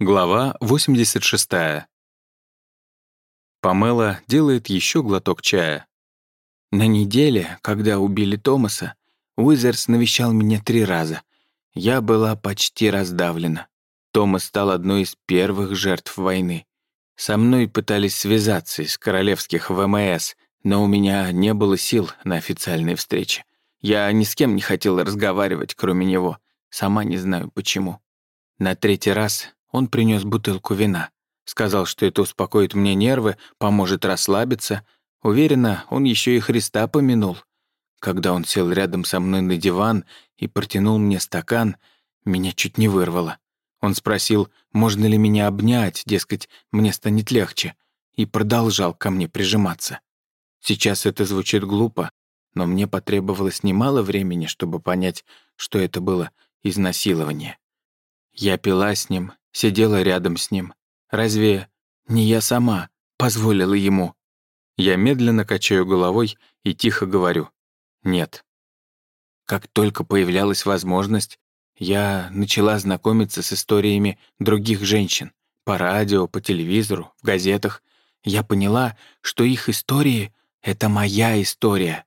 Глава 86. Памела делает еще глоток чая. На неделе, когда убили Томаса, Уизерс навещал меня три раза. Я была почти раздавлена. Томас стал одной из первых жертв войны. Со мной пытались связаться из королевских ВМС, но у меня не было сил на официальные встречи. Я ни с кем не хотела разговаривать, кроме него. Сама не знаю почему. На третий раз он принес бутылку вина. Сказал, что это успокоит мне нервы, поможет расслабиться. Уверена, он еще и Христа помянул. Когда он сел рядом со мной на диван и протянул мне стакан, меня чуть не вырвало. Он спросил, можно ли меня обнять, дескать, мне станет легче, и продолжал ко мне прижиматься. Сейчас это звучит глупо, но мне потребовалось немало времени, чтобы понять, что это было изнасилование. Я пила с ним, сидела рядом с ним. Разве не я сама позволила ему? Я медленно качаю головой и тихо говорю «нет». Как только появлялась возможность, я начала знакомиться с историями других женщин. По радио, по телевизору, в газетах. Я поняла, что их истории — это моя история.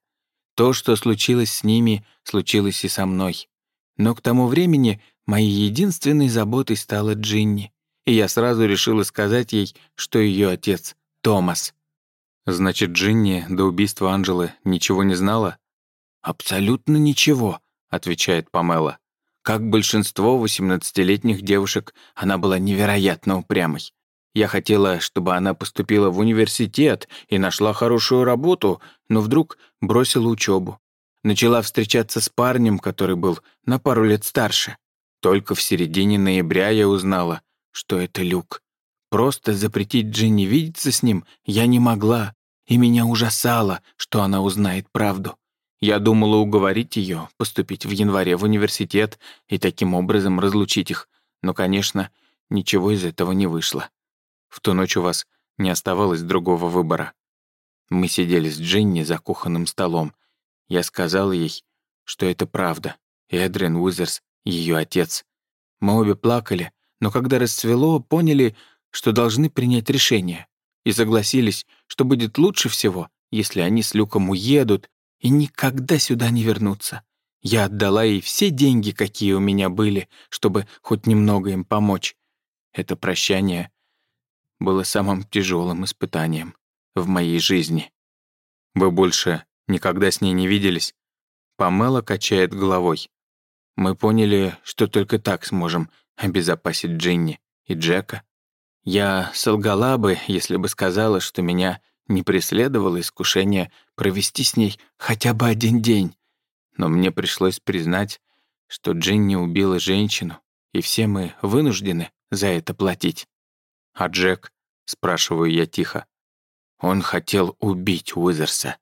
То, что случилось с ними, случилось и со мной. Но к тому времени Моей единственной заботой стала Джинни, и я сразу решила сказать ей, что ее отец — Томас. Значит, Джинни до убийства Анжелы ничего не знала? «Абсолютно ничего», — отвечает Памела. Как большинство 18-летних девушек, она была невероятно упрямой. Я хотела, чтобы она поступила в университет и нашла хорошую работу, но вдруг бросила учебу. Начала встречаться с парнем, который был на пару лет старше. Только в середине ноября я узнала, что это Люк. Просто запретить Джинни видеться с ним я не могла, и меня ужасало, что она узнает правду. Я думала уговорить ее поступить в январе в университет и таким образом разлучить их, но, конечно, ничего из этого не вышло. В ту ночь у вас не оставалось другого выбора. Мы сидели с Джинни за кухонным столом. Я сказала ей, что это правда. Эдрин Уизерс ее отец. Мы обе плакали, но когда расцвело, поняли, что должны принять решение, и согласились, что будет лучше всего, если они с Люком уедут и никогда сюда не вернутся. Я отдала ей все деньги, какие у меня были, чтобы хоть немного им помочь. Это прощание было самым тяжелым испытанием в моей жизни. Вы больше никогда с ней не виделись? Памела качает головой. Мы поняли, что только так сможем обезопасить Джинни и Джека. Я солгала бы, если бы сказала, что меня не преследовало искушение провести с ней хотя бы один день. Но мне пришлось признать, что Джинни убила женщину, и все мы вынуждены за это платить. «А Джек?» — спрашиваю я тихо. Он хотел убить Уизерса.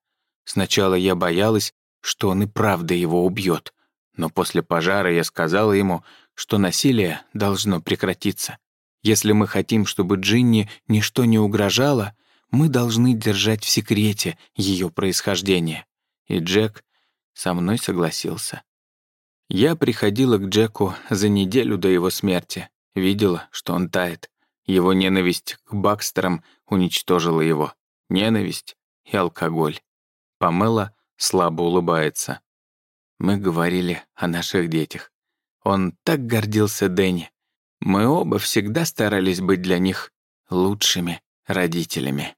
Сначала я боялась, что он и правда его убьет, но после пожара я сказала ему, что насилие должно прекратиться. Если мы хотим, чтобы Джинни ничто не угрожало, мы должны держать в секрете ее происхождение. И Джек со мной согласился. Я приходила к Джеку за неделю до его смерти, видела, что он тает. Его ненависть к Бакстерам уничтожила его. Ненависть и алкоголь. Памела слабо улыбается. Мы говорили о наших детях. Он так гордился Дэнни. Мы оба всегда старались быть для них лучшими родителями.